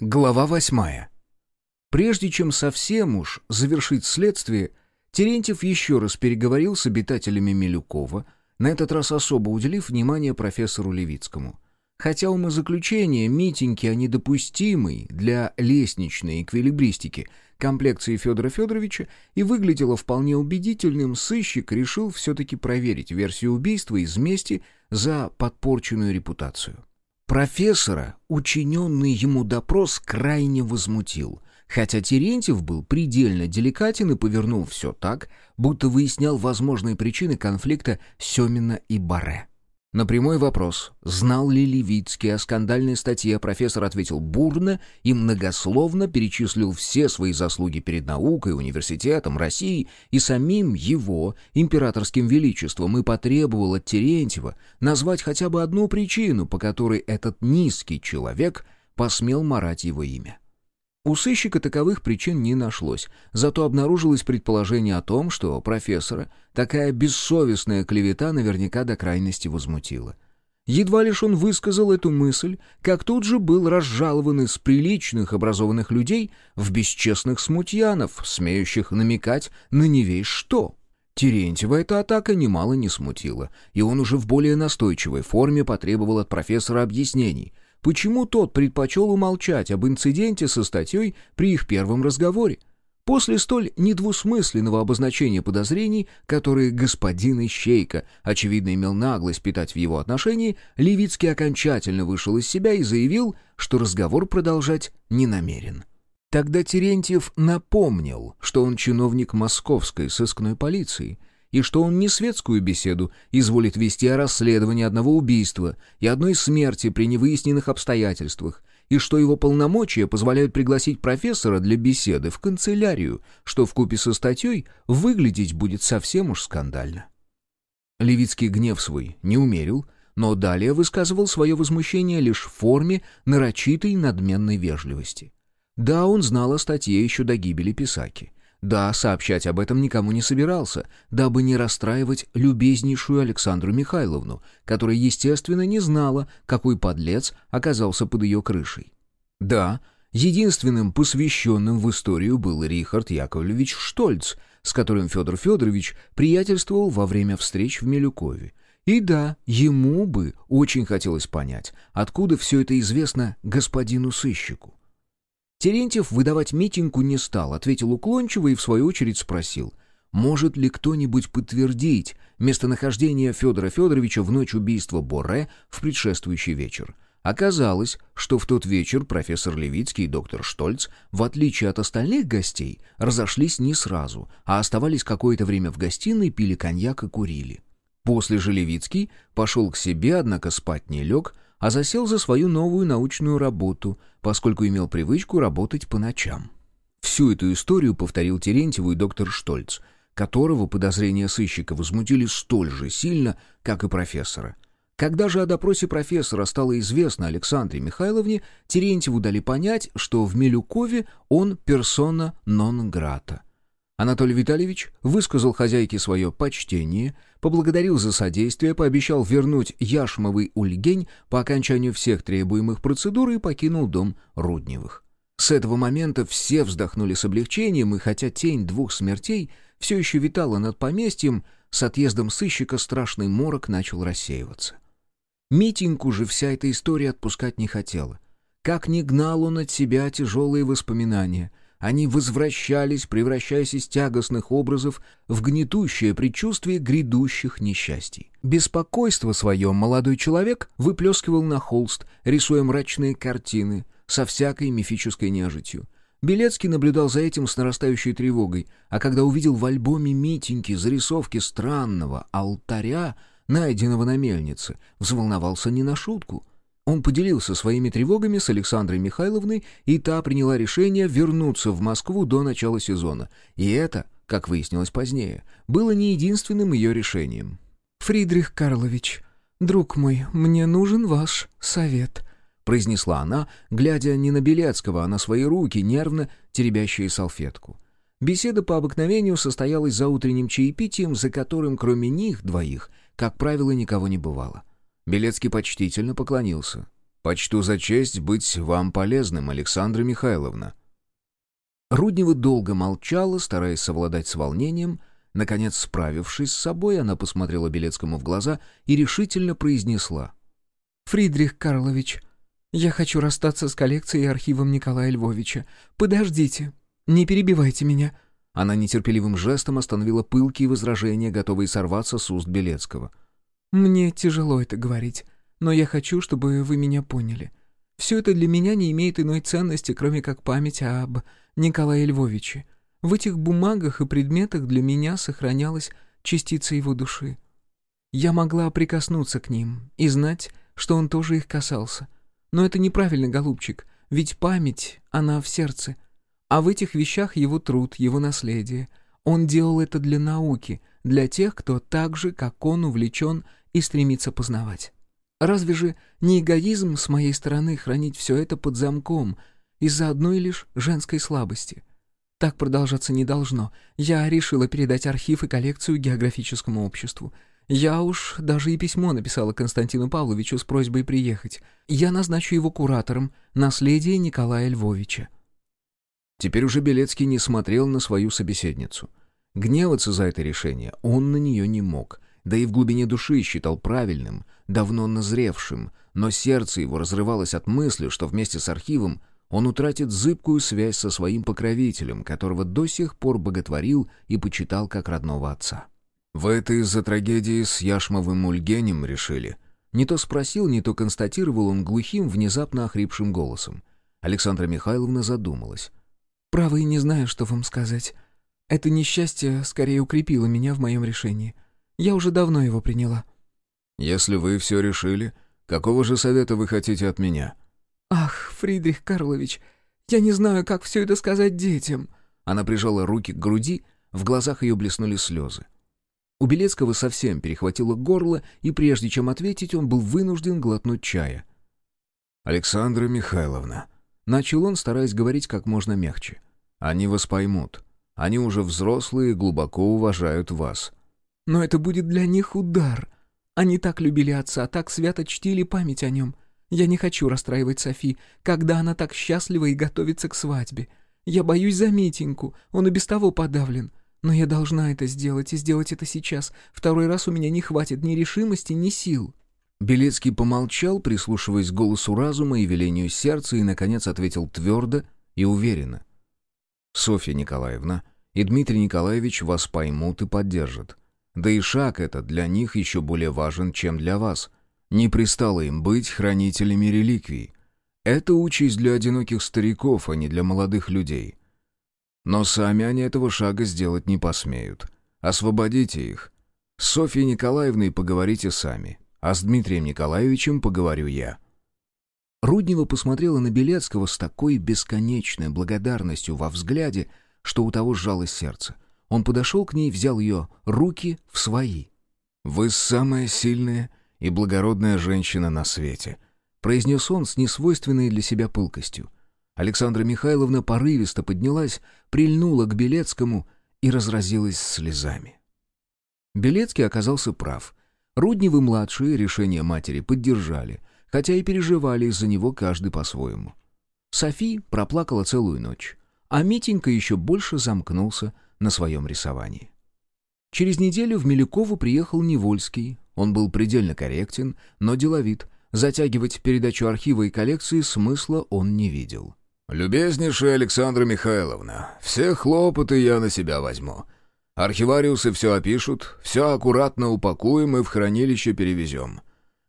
Глава восьмая. Прежде чем совсем уж завершить следствие, Терентьев еще раз переговорил с обитателями Милюкова, на этот раз особо уделив внимание профессору Левицкому. Хотя умозаключение Митеньки о недопустимой для лестничной эквилибристики комплекции Федора Федоровича и выглядело вполне убедительным, сыщик решил все-таки проверить версию убийства из мести за подпорченную репутацию. Профессора учиненный ему допрос крайне возмутил, хотя Терентьев был предельно деликатен и повернул все так, будто выяснял возможные причины конфликта Семина и Баре. На прямой вопрос, знал ли Левицкий о скандальной статье, профессор ответил бурно и многословно перечислил все свои заслуги перед наукой, университетом, Россией и самим его императорским величеством и потребовал от Терентьева назвать хотя бы одну причину, по которой этот низкий человек посмел марать его имя. У сыщика таковых причин не нашлось, зато обнаружилось предположение о том, что профессора такая бессовестная клевета наверняка до крайности возмутила. Едва лишь он высказал эту мысль, как тут же был разжалован из приличных образованных людей в бесчестных смутьянов, смеющих намекать на не весь что. Терентьева эта атака немало не смутила, и он уже в более настойчивой форме потребовал от профессора объяснений — почему тот предпочел умолчать об инциденте со статьей при их первом разговоре. После столь недвусмысленного обозначения подозрений, которые господин Ищейка, очевидно, имел наглость питать в его отношении, Левицкий окончательно вышел из себя и заявил, что разговор продолжать не намерен. Тогда Терентьев напомнил, что он чиновник московской сыскной полиции — и что он не светскую беседу изволит вести о расследовании одного убийства и одной смерти при невыясненных обстоятельствах, и что его полномочия позволяют пригласить профессора для беседы в канцелярию, что в купе со статьей выглядеть будет совсем уж скандально. Левицкий гнев свой не умерил, но далее высказывал свое возмущение лишь в форме нарочитой надменной вежливости. Да, он знал о статье еще до гибели Писаки — да, сообщать об этом никому не собирался, дабы не расстраивать любезнейшую Александру Михайловну, которая, естественно, не знала, какой подлец оказался под ее крышей. Да, единственным посвященным в историю был Рихард Яковлевич Штольц, с которым Федор Федорович приятельствовал во время встреч в Милюкове. И да, ему бы очень хотелось понять, откуда все это известно господину сыщику. Терентьев выдавать митингу не стал, ответил уклончиво и в свою очередь спросил, может ли кто-нибудь подтвердить местонахождение Федора Федоровича в ночь убийства Боре в предшествующий вечер. Оказалось, что в тот вечер профессор Левицкий и доктор Штольц, в отличие от остальных гостей, разошлись не сразу, а оставались какое-то время в гостиной, пили коньяк и курили. После же Левицкий пошел к себе, однако спать не лег, а засел за свою новую научную работу, поскольку имел привычку работать по ночам. Всю эту историю повторил Терентьеву и доктор Штольц, которого подозрения сыщика возмутили столь же сильно, как и профессора. Когда же о допросе профессора стало известно Александре Михайловне, Терентьеву дали понять, что в Милюкове он персона нон-грата — Анатолий Витальевич высказал хозяйке свое почтение, поблагодарил за содействие, пообещал вернуть яшмовый ульгень по окончанию всех требуемых процедур и покинул дом Рудневых. С этого момента все вздохнули с облегчением, и хотя тень двух смертей все еще витала над поместьем, с отъездом сыщика страшный морок начал рассеиваться. Митеньку же вся эта история отпускать не хотела. Как ни гнал он от себя тяжелые воспоминания — они возвращались, превращаясь из тягостных образов в гнетущее предчувствие грядущих несчастий. Беспокойство свое молодой человек выплескивал на холст, рисуя мрачные картины со всякой мифической нежитью. Белецкий наблюдал за этим с нарастающей тревогой, а когда увидел в альбоме Митеньки зарисовки странного алтаря, найденного на мельнице, взволновался не на шутку — он поделился своими тревогами с Александрой Михайловной, и та приняла решение вернуться в Москву до начала сезона. И это, как выяснилось позднее, было не единственным ее решением. «Фридрих Карлович, друг мой, мне нужен ваш совет», — произнесла она, глядя не на Белецкого, а на свои руки, нервно теребящие салфетку. Беседа по обыкновению состоялась за утренним чаепитием, за которым, кроме них двоих, как правило, никого не бывало. Белецкий почтительно поклонился. Почту за честь быть вам полезным, Александра Михайловна». Руднева долго молчала, стараясь совладать с волнением. Наконец, справившись с собой, она посмотрела Белецкому в глаза и решительно произнесла. «Фридрих Карлович, я хочу расстаться с коллекцией и архивом Николая Львовича. Подождите, не перебивайте меня». Она нетерпеливым жестом остановила пылкие возражения, готовые сорваться с уст Белецкого. «Мне тяжело это говорить, но я хочу, чтобы вы меня поняли. Все это для меня не имеет иной ценности, кроме как память об Николае Львовиче. В этих бумагах и предметах для меня сохранялась частица его души. Я могла прикоснуться к ним и знать, что он тоже их касался. Но это неправильно, голубчик, ведь память, она в сердце. А в этих вещах его труд, его наследие. Он делал это для науки, для тех, кто так же, как он, увлечен и стремится познавать. Разве же не эгоизм с моей стороны хранить все это под замком из-за одной лишь женской слабости? Так продолжаться не должно. Я решила передать архив и коллекцию географическому обществу. Я уж даже и письмо написала Константину Павловичу с просьбой приехать. Я назначу его куратором наследия Николая Львовича. Теперь уже Белецкий не смотрел на свою собеседницу. Гневаться за это решение он на нее не мог — да и в глубине души считал правильным, давно назревшим, но сердце его разрывалось от мысли, что вместе с архивом он утратит зыбкую связь со своим покровителем, которого до сих пор боготворил и почитал как родного отца. «Вы это из-за трагедии с Яшмовым Ульгенем решили?» Не то спросил, не то констатировал он глухим, внезапно охрипшим голосом. Александра Михайловна задумалась. «Право и не знаю, что вам сказать. Это несчастье скорее укрепило меня в моем решении. Я уже давно его приняла». «Если вы все решили, какого же совета вы хотите от меня?» «Ах, Фридрих Карлович, я не знаю, как все это сказать детям». Она прижала руки к груди, в глазах ее блеснули слезы. У Белецкого совсем перехватило горло, и прежде чем ответить, он был вынужден глотнуть чая. «Александра Михайловна», — начал он, стараясь говорить как можно мягче, — «они вас поймут. Они уже взрослые и глубоко уважают вас. Но это будет для них удар. Они так любили отца, так свято чтили память о нем. Я не хочу расстраивать Софи, когда она так счастлива и готовится к свадьбе. Я боюсь за Митеньку, он и без того подавлен. Но я должна это сделать, и сделать это сейчас. Второй раз у меня не хватит ни решимости, ни сил». Белецкий помолчал, прислушиваясь к голосу разума и велению сердца, и, наконец, ответил твердо и уверенно. «Софья Николаевна и Дмитрий Николаевич вас поймут и поддержат. Да и шаг этот для них еще более важен, чем для вас. Не пристало им быть хранителями реликвий. Это участь для одиноких стариков, а не для молодых людей. Но сами они этого шага сделать не посмеют. Освободите их. С Софьей Николаевной поговорите сами, а с Дмитрием Николаевичем поговорю я». Руднева посмотрела на Белецкого с такой бесконечной благодарностью во взгляде, что у того сжалось сердце — он подошел к ней, взял ее руки в свои. «Вы самая сильная и благородная женщина на свете», — произнес он с несвойственной для себя пылкостью. Александра Михайловна порывисто поднялась, прильнула к Белецкому и разразилась слезами. Белецкий оказался прав. Рудневы-младшие решение матери поддержали, хотя и переживали из-за него каждый по-своему. Софи проплакала целую ночь, а Митенька еще больше замкнулся на своем рисовании. Через неделю в Милюкову приехал Невольский. Он был предельно корректен, но деловит. Затягивать передачу архива и коллекции смысла он не видел. «Любезнейшая Александра Михайловна, все хлопоты я на себя возьму. Архивариусы все опишут, все аккуратно упакуем и в хранилище перевезем.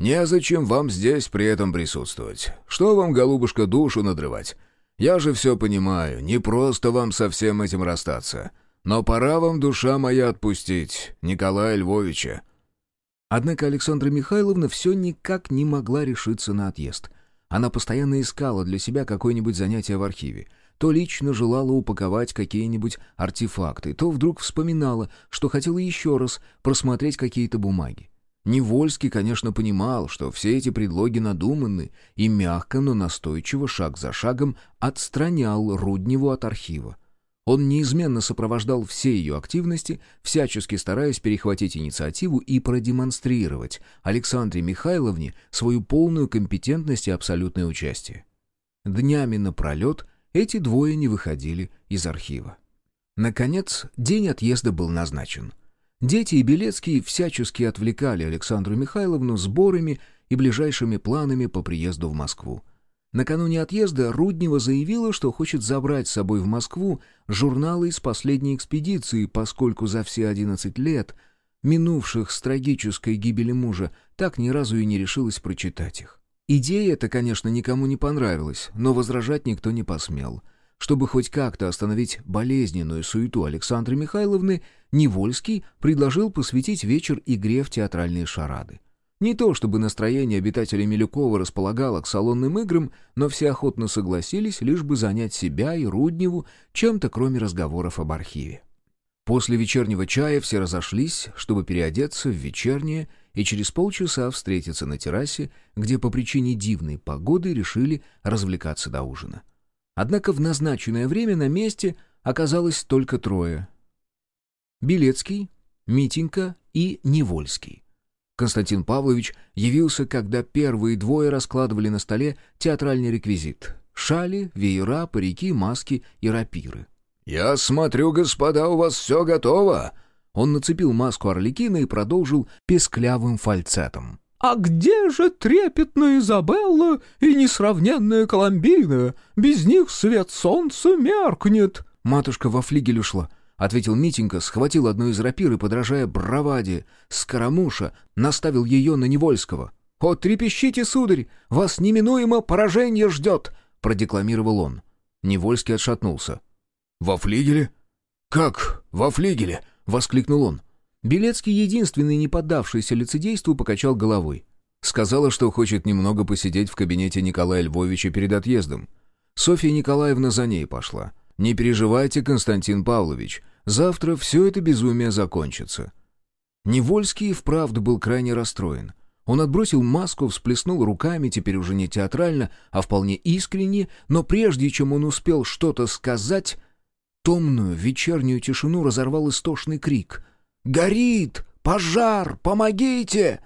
Незачем вам здесь при этом присутствовать. Что вам, голубушка, душу надрывать? Я же все понимаю, не просто вам со всем этим расстаться». Но пора вам, душа моя, отпустить Николая Львовича». Однако Александра Михайловна все никак не могла решиться на отъезд. Она постоянно искала для себя какое-нибудь занятие в архиве. То лично желала упаковать какие-нибудь артефакты, то вдруг вспоминала, что хотела еще раз просмотреть какие-то бумаги. Невольский, конечно, понимал, что все эти предлоги надуманы, и мягко, но настойчиво, шаг за шагом, отстранял Рудневу от архива. Он неизменно сопровождал все ее активности, всячески стараясь перехватить инициативу и продемонстрировать Александре Михайловне свою полную компетентность и абсолютное участие. Днями напролет эти двое не выходили из архива. Наконец, день отъезда был назначен. Дети и Белецкий всячески отвлекали Александру Михайловну сборами и ближайшими планами по приезду в Москву. Накануне отъезда Руднева заявила, что хочет забрать с собой в Москву журналы из последней экспедиции, поскольку за все 11 лет, минувших с трагической гибели мужа, так ни разу и не решилась прочитать их. Идея эта, конечно, никому не понравилась, но возражать никто не посмел. Чтобы хоть как-то остановить болезненную суету Александры Михайловны, Невольский предложил посвятить вечер игре в театральные шарады. Не то чтобы настроение обитателей Милюкова располагало к салонным играм, но все охотно согласились, лишь бы занять себя и Рудневу чем-то, кроме разговоров об архиве. После вечернего чая все разошлись, чтобы переодеться в вечернее и через полчаса встретиться на террасе, где по причине дивной погоды решили развлекаться до ужина. Однако в назначенное время на месте оказалось только трое. Белецкий, Митенька и Невольский. Константин Павлович явился, когда первые двое раскладывали на столе театральный реквизит. Шали, веера, парики, маски и рапиры. «Я смотрю, господа, у вас все готово!» Он нацепил маску Орликина и продолжил песклявым фальцетом. «А где же трепетная Изабелла и несравненная Коломбина? Без них свет солнца меркнет!» Матушка во флигель ушла. — ответил Митенька, схватил одну из рапир и, подражая браваде, скоромуша, наставил ее на Невольского. «О, трепещите, сударь! Вас неминуемо поражение ждет!» — продекламировал он. Невольский отшатнулся. «Во флигеле? Как во флигеле?» — воскликнул он. Белецкий, единственный не поддавшийся лицедейству, покачал головой. Сказала, что хочет немного посидеть в кабинете Николая Львовича перед отъездом. Софья Николаевна за ней пошла. «Не переживайте, Константин Павлович, завтра все это безумие закончится». Невольский вправду был крайне расстроен. Он отбросил маску, всплеснул руками, теперь уже не театрально, а вполне искренне, но прежде чем он успел что-то сказать, томную вечернюю тишину разорвал истошный крик. «Горит! Пожар! Помогите!»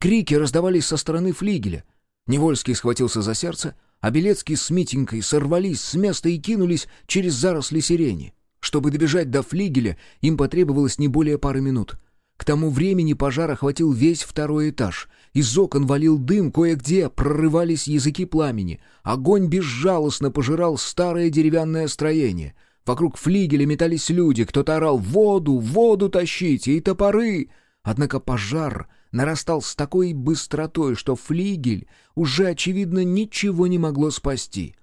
Крики раздавались со стороны флигеля. Невольский схватился за сердце, а Белецкий с Митенькой сорвались с места и кинулись через заросли сирени. Чтобы добежать до флигеля, им потребовалось не более пары минут. К тому времени пожар охватил весь второй этаж. Из окон валил дым, кое-где прорывались языки пламени. Огонь безжалостно пожирал старое деревянное строение. Вокруг флигеля метались люди, кто-то орал «Воду! Воду тащите!» и «Топоры!» Однако пожар нарастал с такой быстротой, что флигель уже, очевидно, ничего не могло спасти.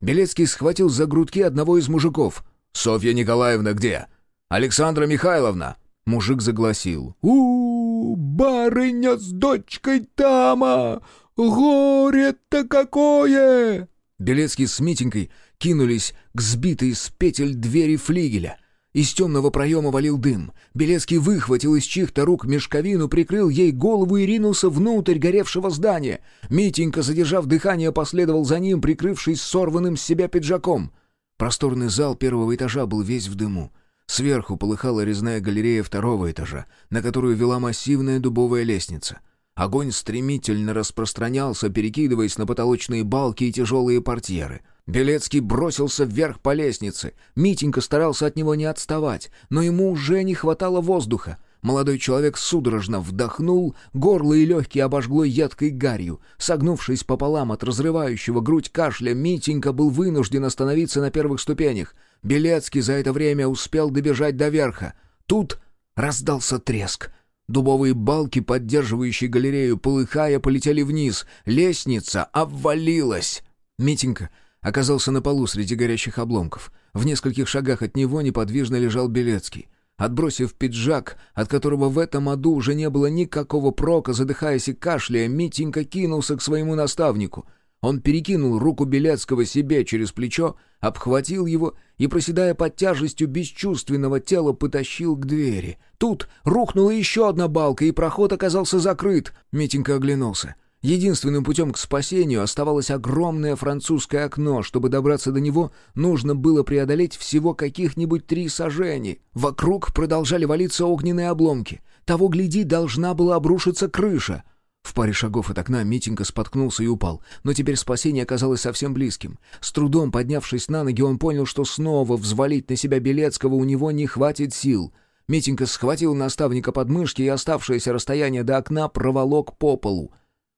Белецкий схватил за грудки одного из мужиков. «Софья Николаевна где? Александра Михайловна!» Мужик загласил. у, -у барыня с дочкой тама! Горе-то какое!» Белецкий с Митенькой кинулись к сбитой с петель двери флигеля. Из темного проема валил дым. Белецкий выхватил из чьих-то рук мешковину, прикрыл ей голову и ринулся внутрь горевшего здания. Митенька, задержав дыхание, последовал за ним, прикрывшись сорванным с себя пиджаком. Просторный зал первого этажа был весь в дыму. Сверху полыхала резная галерея второго этажа, на которую вела массивная дубовая лестница. Огонь стремительно распространялся, перекидываясь на потолочные балки и тяжелые портьеры — Белецкий бросился вверх по лестнице. Митенька старался от него не отставать, но ему уже не хватало воздуха. Молодой человек судорожно вдохнул, горло и легкие обожгло едкой гарью. Согнувшись пополам от разрывающего грудь кашля, Митенька был вынужден остановиться на первых ступенях. Белецкий за это время успел добежать до верха. Тут раздался треск. Дубовые балки, поддерживающие галерею, полыхая, полетели вниз. Лестница обвалилась. Митенька оказался на полу среди горящих обломков. В нескольких шагах от него неподвижно лежал Белецкий. Отбросив пиджак, от которого в этом аду уже не было никакого прока, задыхаясь и кашляя, Митенька кинулся к своему наставнику. Он перекинул руку Белецкого себе через плечо, обхватил его и, проседая под тяжестью бесчувственного тела, потащил к двери. Тут рухнула еще одна балка, и проход оказался закрыт. Митенька оглянулся. Единственным путем к спасению оставалось огромное французское окно. Чтобы добраться до него, нужно было преодолеть всего каких-нибудь три сажени. Вокруг продолжали валиться огненные обломки. Того, гляди, должна была обрушиться крыша. В паре шагов от окна Митенька споткнулся и упал, но теперь спасение оказалось совсем близким. С трудом поднявшись на ноги, он понял, что снова взвалить на себя Белецкого у него не хватит сил. Митенька схватил наставника под мышки и оставшееся расстояние до окна проволок по полу.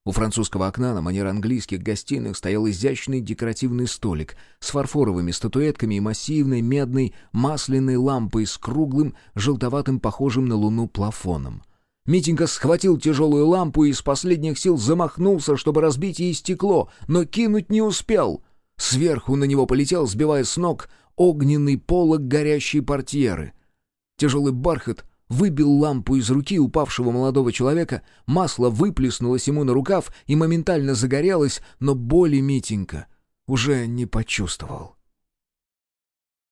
У французского окна на манер английских гостиных стоял изящный декоративный столик с фарфоровыми статуэтками и массивной медной масляной лампой с круглым, желтоватым, похожим на луну плафоном. Митенька схватил тяжелую лампу и из последних сил замахнулся, чтобы разбить ей стекло, но кинуть не успел. Сверху на него полетел, сбивая с ног, огненный полог горящей портьеры. Тяжелый бархат выбил лампу из руки упавшего молодого человека, масло выплеснулось ему на рукав и моментально загорелось, но боли Митенька уже не почувствовал.